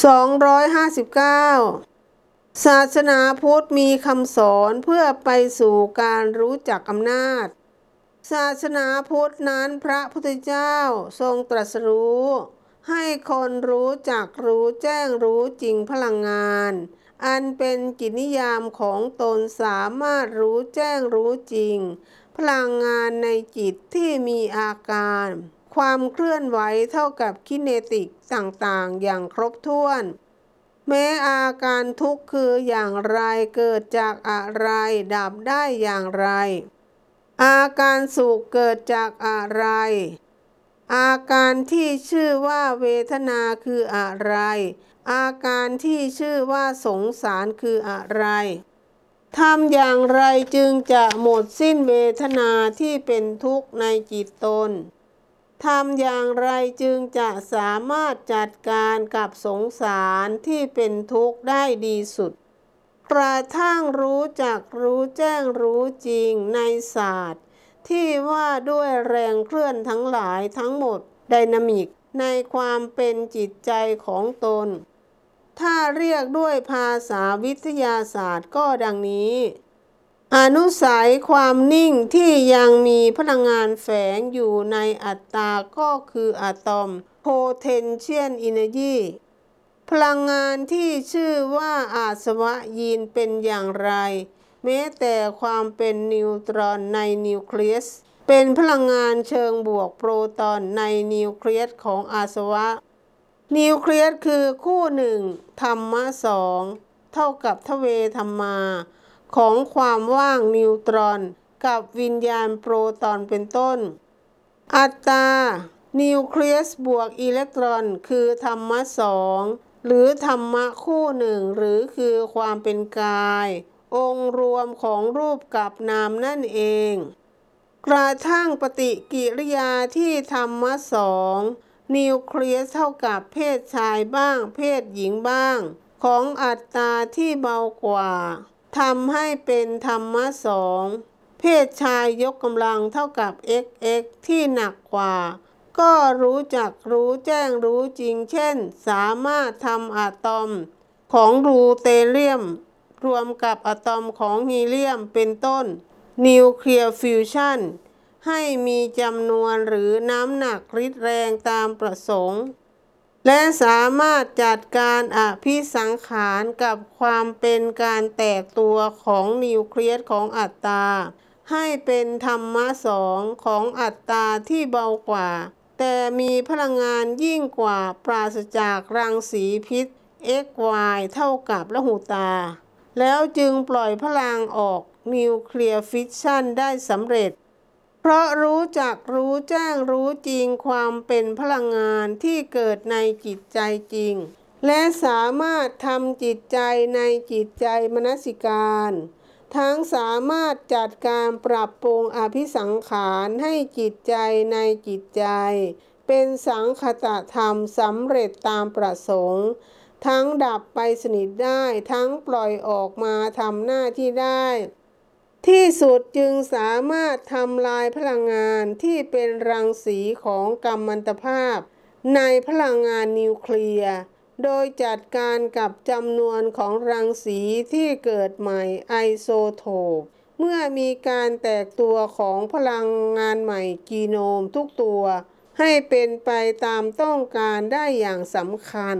259ศาสนาพุทธมีคำสอนเพื่อไปสู่การรู้จักอำนาจ ศาสนาพุทธนั้นพระพุทธเจ้าทรงตรัสรู้ ให้คนรู้จักรู้แจ้งรู้จริงพลังงาน อันเป็นจิตนิยามของตนสามารถรู้แจ้งรู้จริง พลังงานในจิตที่มีอาการ ความเคลื่อนไหวเท่ากับคิเนติกต่างๆ อย่างครบถ้วน แม้อาการทุกข์คืออย่างไรเกิดจากอะไร ดับได้อย่างไร อาการสุขเกิดจากอะไร อาการที่ชื่อว่าเวทนาคืออะไร อาการที่ชื่อว่าสงสารคืออะไรทำอย่างไรจึงจะหมดสิ้นเวทนาที่เป็นทุกข์ในจิตตน ทำอย่างไรจึงจะสามารถจัดการกับสงสารที่เป็นทุกข์ได้ดีสุด กระทั่งรู้จักรู้แจ้งรู้จริงในศาสตร์ ที่ว่าด้วยแรงเคลื่อนทั้งหลายทั้งหมดไดนามิกในความเป็นจิตใจของตน ถ้าเรียกด้วยภาษาวิทยาศาสตร์ก็ดังนี้ อนุสัยความนิ่งที่ยังมีพลังงานแฝงอยู่ในอัตตาก็คืออะตอม potential energy พลังงานที่ชื่อว่าอาสวะยีนเป็นอย่างไร แม้แต่ความเป็นนิวตรอนในนิวเคลียส เป็นพลังงานเชิงบวกโปรตอนในนิวเคลียสของอาสวะ นิวเคลียสคือคู่หนึ่งธรรมะสองเท่ากับทเวธรรมา ของความว่างนิวตรอน กับวิญญาณโปรตอนเป็นต้น อัตตานิวเคลียสบวกอิเล็กตรอน คือธรรมะสองหรือธรรมะคู่หนึ่งหรือคือความเป็นกาย องค์รวมของรูปกับนามนั่นเอง กระทั่งปฏิกิริยาที่ธรรมะสองนิวเคลียสเท่ากับเพศชายบ้าง เพศหญิงบ้าง ของอัตตาที่เบากว่า ทำให้เป็นธรรมะสองเพศชายยกกำลังเท่ากับ xx ที่หนักกว่า ก็รู้จักรู้แจ้งรู้จริง เช่น สามารถทำอะตอม ของดิวเทอเรียม รวมกับอะตอมของฮีเลียมเป็นต้น นิวเคลียร์ฟิวชันให้มีจำนวนหรือน้ำหนักริดแรงตามประสงค์ และสามารถจัดการอภิสังขารกับความเป็นการแตกตัวของนิวเคลียสของอัตตา ให้เป็นธรรมะสองของอัตตาที่เบากว่า แต่มีพลังงานยิ่งกว่าปราศจากรังสีพิษ XY เท่ากับละหูตา แล้วจึงปล่อยพลังออกนิวเคลียร์ฟิชชันได้สำเร็จ เพราะรู้จักรู้แจ้งรู้จริงความเป็นพลังงานที่เกิดในจิตใจจริง และสามารถทำจิตใจในจิตใจมนสิการ ทั้งสามารถจัดการปรับปรุงอภิสังขารให้จิตใจในจิตใจ เป็นสังคตธรรมสำเร็จตามประสงค์ ทั้งดับไปสนิทได้ทั้งปล่อยออกมาทำหน้าที่ได้ ที่สุดจึงสามารถทำลายพลังงานที่เป็นรังสีของกัมมันตภาพ ในพลังงานนิวเคลียร์ โดยจัดการกับจำนวนของรังสีที่เกิดใหม่ไอโซโทป เมื่อมีการแตกตัวของพลังงานใหม่จีโนมทุกตัว ให้เป็นไปตามต้องการได้อย่างสำคัญ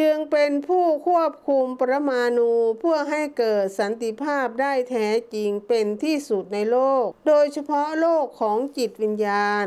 จึงเป็นผู้ควบคุมปรมาณูเพื่อให้เกิดสันติภาพได้แท้จริงเป็นที่สุดในโลก โดยเฉพาะโลกของจิตวิญญาณ